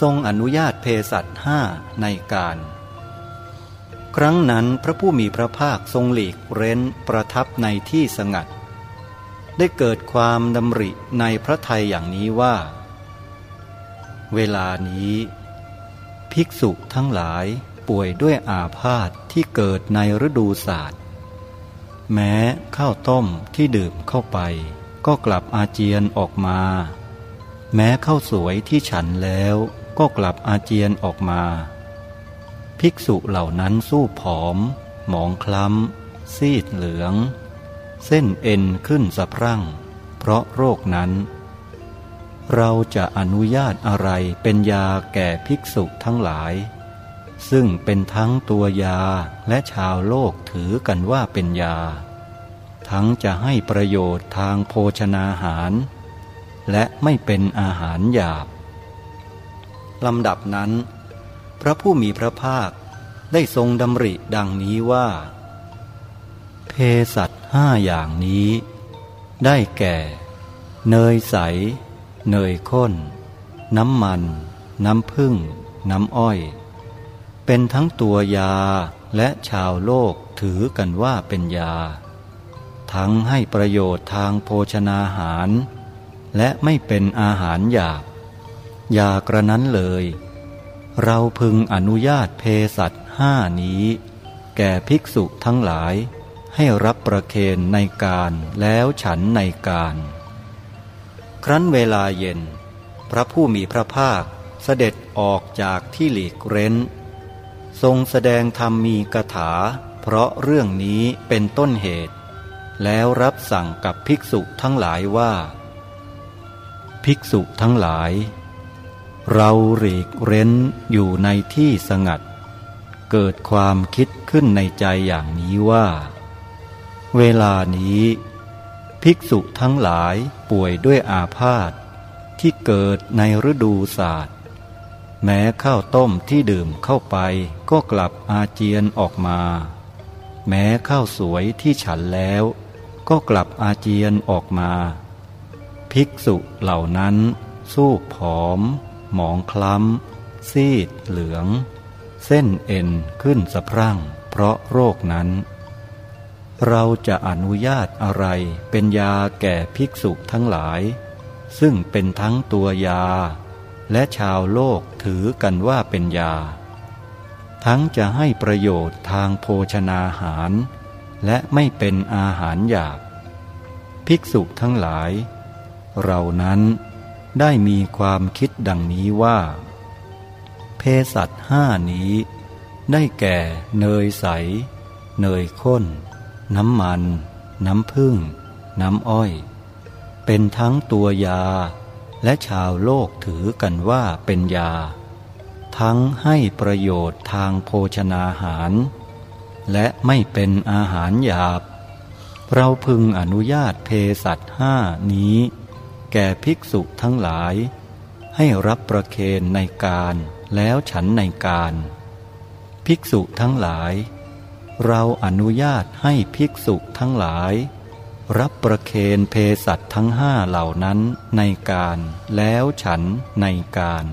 ทรงอนุญาตเพสัตห้าในการ ครั้งนั้นพระผู้มีพระภาคทรงหลีกเร้นประทับในที่สงัด ได้เกิดความดำริในพระทัยอย่างนี้ว่า เวลานี้ ภิกษุทั้งหลายป่วยด้วยอาพาธที่เกิดในฤดูศาสตร์ แม้ข้าวต้มที่ดื่มเข้าไป ก็กลับอาเจียนออกมา แม้ข้าวสวยที่ฉันแล้วก็กลับอาเจียนออกมา ภิกษุเหล่านั้นสู้ผอม หมองคล้ำ ซีดเหลือง เส้นเอ็นขึ้นสะพรั่ง เพราะโรคนั้น เราจะอนุญาตอะไรเป็นยาแก่ภิกษุทั้งหลาย ซึ่งเป็นทั้งตัวยาและชาวโลกถือกันว่าเป็นยา ทั้งจะให้ประโยชน์ทางโภชนาหาร และไม่เป็นอาหารหยาบลำดับนั้น พระผู้มีพระภาคได้ทรงดำริดังนี้ว่า เพสัตห้าอย่างนี้ ได้แก่ เนยใส เนยข้น น้ำมัน น้ำพึ่งน้ำอ้อย เป็นทั้งตัวยาและชาวโลกถือกันว่าเป็นยา ทั้งให้ประโยชน์ทางโภชนาหาร และไม่เป็นอาหารหยาบ ยากระนั้นเลย เราพึงอนุญาตเพสัตห้านี้ แก่ภิกษุทั้งหลาย ให้รับประเคนในการแล้วฉันในการ ครั้นเวลาเย็น พระผู้มีพระภาคเสด็จออกจากที่หลีกเร้น ทรงแสดงธรรมมีกถา เพราะเรื่องนี้เป็นต้นเหตุ แล้วรับสั่งกับภิกษุทั้งหลายว่า ภิกษุทั้งหลาย เราหลีกเร้นอยู่ในที่สงัด เกิดความคิดขึ้นในใจอย่างนี้ว่า เวลานี้ ภิกษุทั้งหลายป่วยด้วยอาพาธที่เกิดในฤดูศาสตร์ แม้ข้าวต้มที่ดื่มเข้าไปก็กลับอาเจียนออกมา แม้ข้าวสวยที่ฉันแล้ว ก็กลับอาเจียนออกมา ภิกษุเหล่านั้นสู้ผอม หมองคล้ำ ซีดเหลือง เส้นเอ็นขึ้นสะพรั่ง เพราะโรคนั้น เราจะอนุญาตอะไรเป็นยาแก่ภิกษุทั้งหลาย ซึ่งเป็นทั้งตัวยา และชาวโลกถือกันว่าเป็นยา ทั้งจะให้ประโยชน์ทางโภชนาหาร และไม่เป็นอาหารหยาบภิกษุทั้งหลาย เรานั้นได้มีความคิดดังนี้ว่า เพสัตห้านี้ ได้แก่เนยใส เนยข้น น้ำมัน น้ำพึ่งน้ำอ้อย เป็นทั้งตัวยา และชาวโลกถือกันว่าเป็นยา ทั้งให้ประโยชน์ทางโภชนาหาร และไม่เป็นอาหารหยาบ เราพึงอนุญาตเพสัตห้านี้ แก่ภิกษุทั้งหลาย ให้รับประเคนในการแล้วฉันในการ ภิกษุทั้งหลาย เราอนุญาตให้ภิกษุทั้งหลาย รับประเคนเพสัตทั้งห้าเหล่านั้นในการแล้วฉันในการ